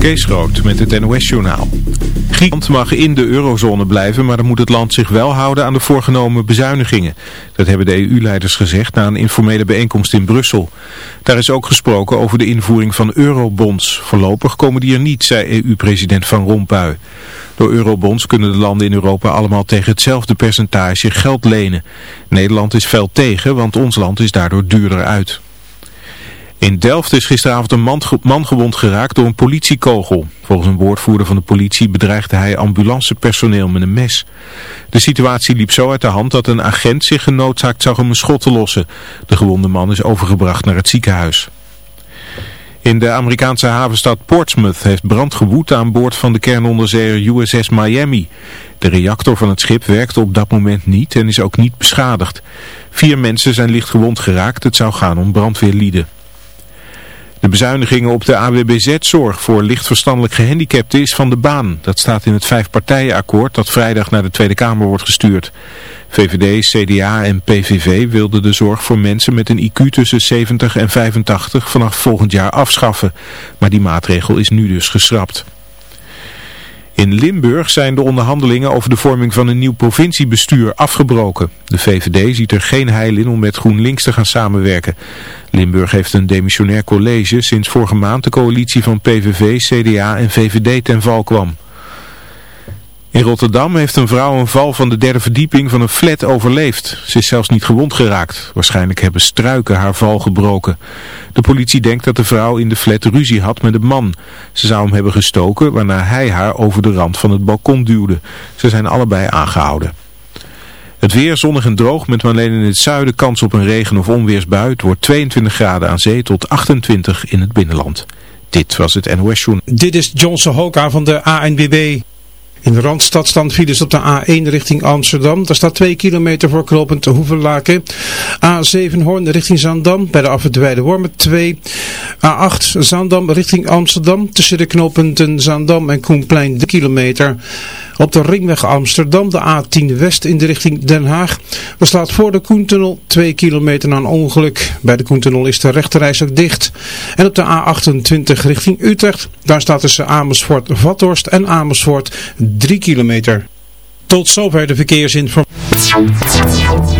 Kees Groot met het NOS-journaal. Griekenland mag in de eurozone blijven, maar dan moet het land zich wel houden aan de voorgenomen bezuinigingen. Dat hebben de EU-leiders gezegd na een informele bijeenkomst in Brussel. Daar is ook gesproken over de invoering van eurobonds. Voorlopig komen die er niet, zei EU-president Van Rompuy. Door eurobonds kunnen de landen in Europa allemaal tegen hetzelfde percentage geld lenen. Nederland is fel tegen, want ons land is daardoor duurder uit. In Delft is gisteravond een man, gewond geraakt door een politiekogel. Volgens een woordvoerder van de politie bedreigde hij ambulancepersoneel met een mes. De situatie liep zo uit de hand dat een agent zich genoodzaakt zag om een schot te lossen. De gewonde man is overgebracht naar het ziekenhuis. In de Amerikaanse havenstad Portsmouth heeft brand gewoed aan boord van de kernonderzeeër USS Miami. De reactor van het schip werkte op dat moment niet en is ook niet beschadigd. Vier mensen zijn licht gewond geraakt, het zou gaan om brandweerlieden. De bezuinigingen op de AWBZ-zorg voor lichtverstandelijk gehandicapten is van de baan. Dat staat in het vijfpartijenakkoord dat vrijdag naar de Tweede Kamer wordt gestuurd. VVD, CDA en PVV wilden de zorg voor mensen met een IQ tussen 70 en 85 vanaf volgend jaar afschaffen. Maar die maatregel is nu dus geschrapt. In Limburg zijn de onderhandelingen over de vorming van een nieuw provinciebestuur afgebroken. De VVD ziet er geen heil in om met GroenLinks te gaan samenwerken. Limburg heeft een demissionair college sinds vorige maand de coalitie van PVV, CDA en VVD ten val kwam. In Rotterdam heeft een vrouw een val van de derde verdieping van een flat overleefd. Ze is zelfs niet gewond geraakt. Waarschijnlijk hebben struiken haar val gebroken. De politie denkt dat de vrouw in de flat ruzie had met een man. Ze zou hem hebben gestoken waarna hij haar over de rand van het balkon duwde. Ze zijn allebei aangehouden. Het weer zonnig en droog met alleen in het zuiden kans op een regen- of onweersbui. Het wordt 22 graden aan zee tot 28 in het binnenland. Dit was het NOS Journal. Dit is Johnson Hoka van de ANBB. In de Randstad staan files op de A1 richting Amsterdam. Daar staat 2 kilometer voor knooppunt Hoevenlaken. A7 Hoorn richting Zandam bij de afwitwijde Wormen 2. A8 Zandam richting Amsterdam tussen de knooppunten Zandam en Koenplein 3 kilometer. Op de ringweg Amsterdam de A10 West in de richting Den Haag. Er staat voor de Koentunnel 2 kilometer na een ongeluk. Bij de Koentunnel is de rechterreis ook dicht. En op de A28 richting Utrecht. Daar staat tussen Amersfoort-Vathorst en Amersfoort 3 kilometer. Tot zover de verkeersinformatie.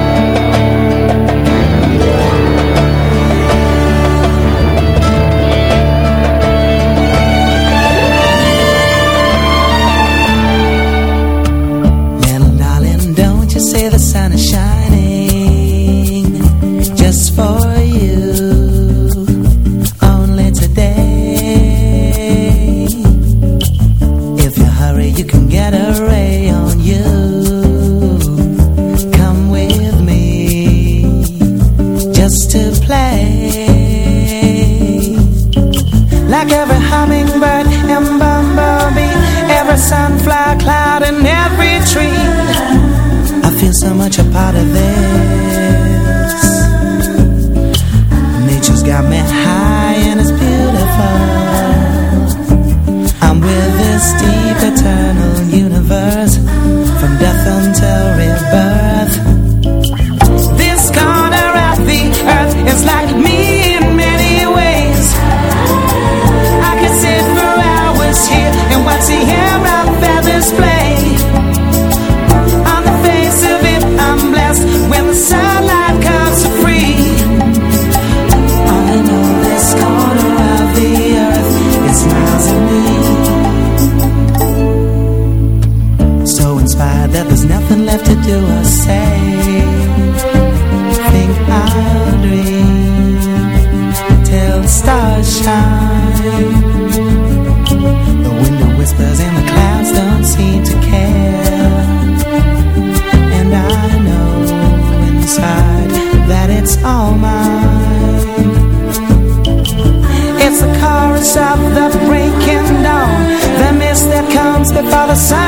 that it's all mine. It's the chorus of the breaking dawn The mist that comes before the sun.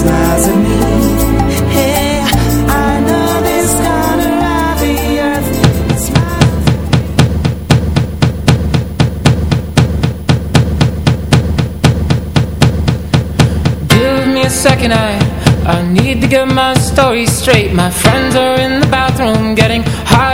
smiles at me. Hey, I know this. Give me a second, I I need to get my story straight. My friends are in the bathroom getting high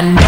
one.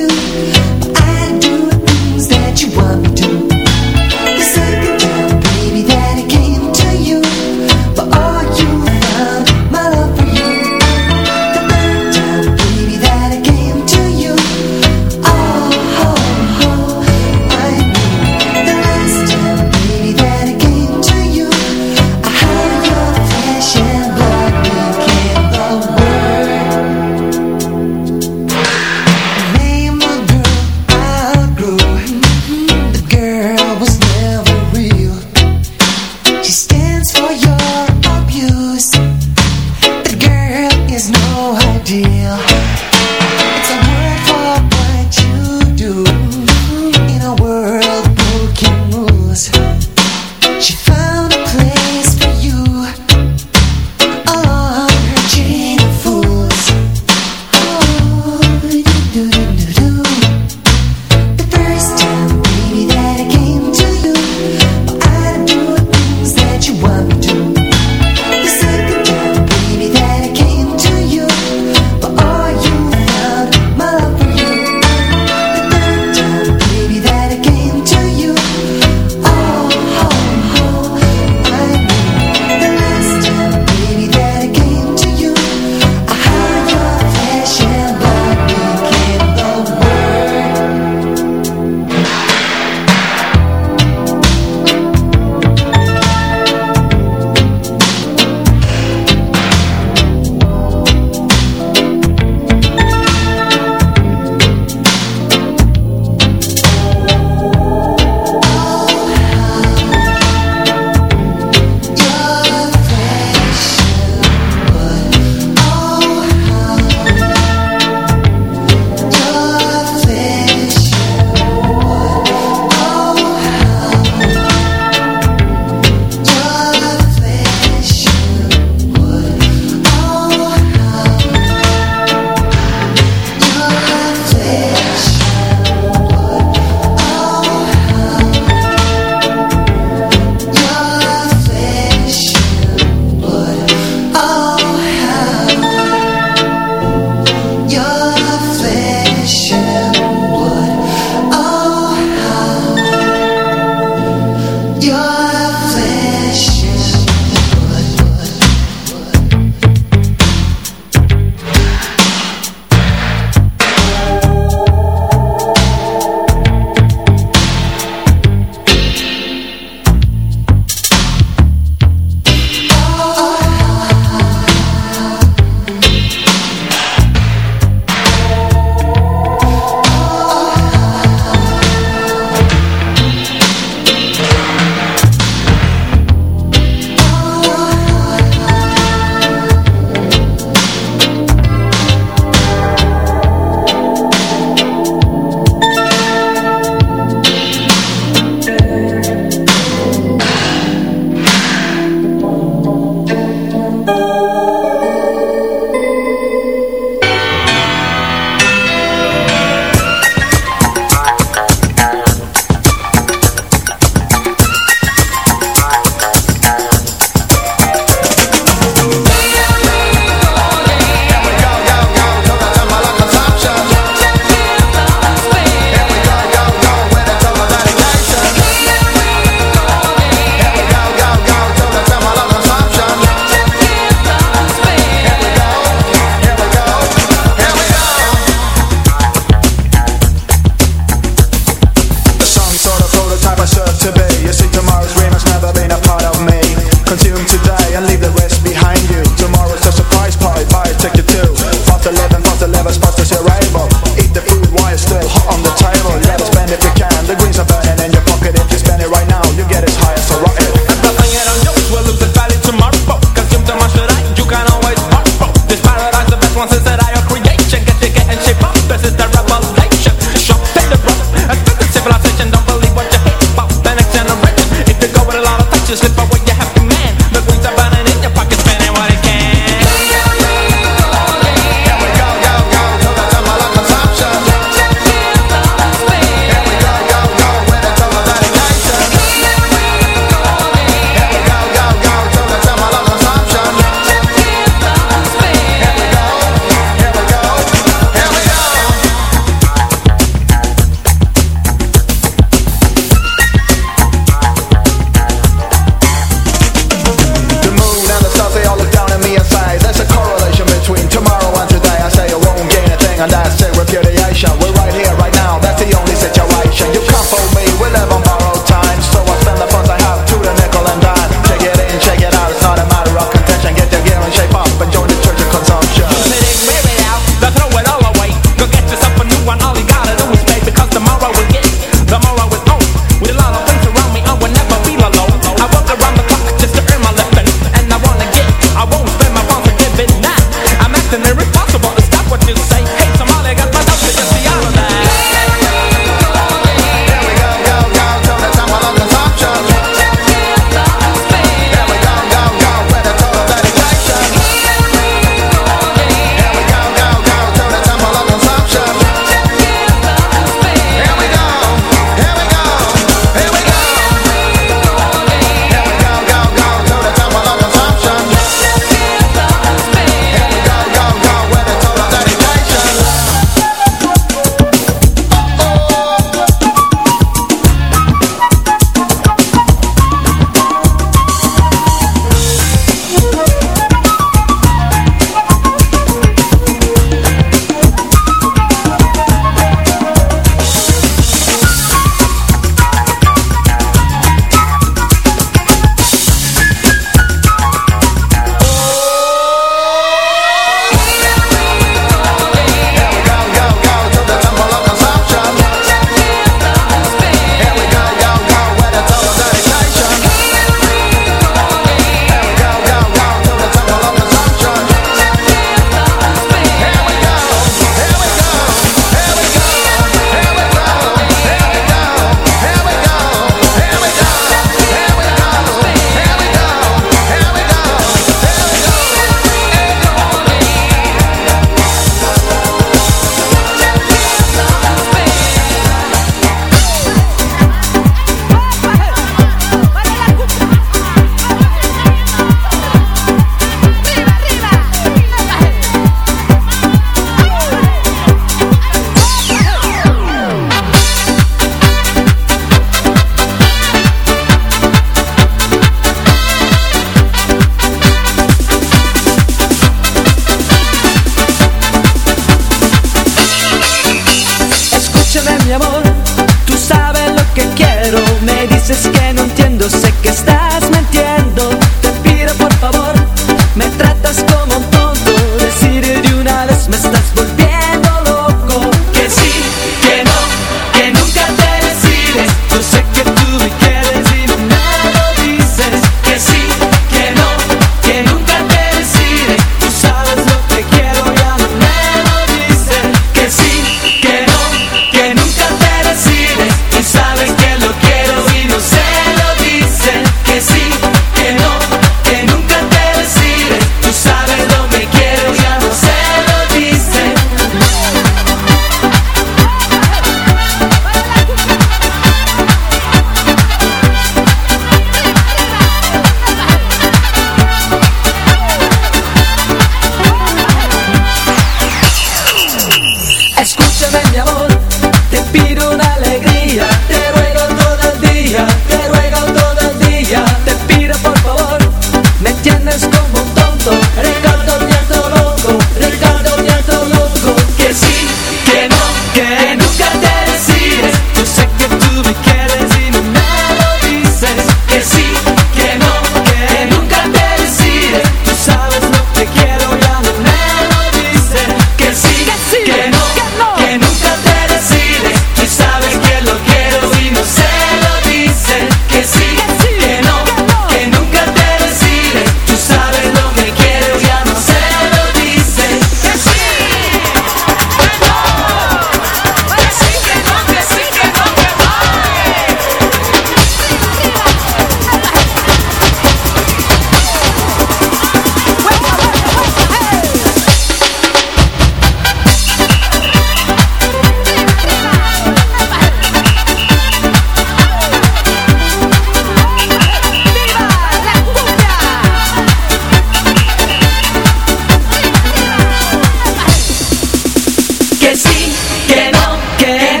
que no, que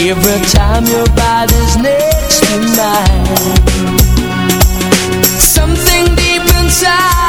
Every time your body's next to mine Something deep inside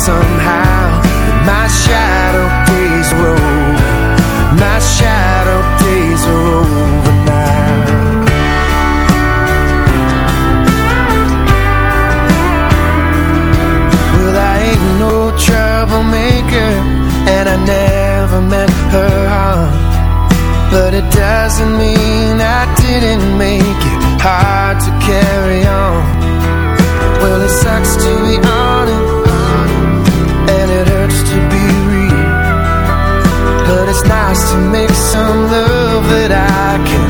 somehow my shadow days were. My shadow days are. Well, I ain't no troublemaker, and I never meant her harm. But it doesn't mean I didn't make some love that I can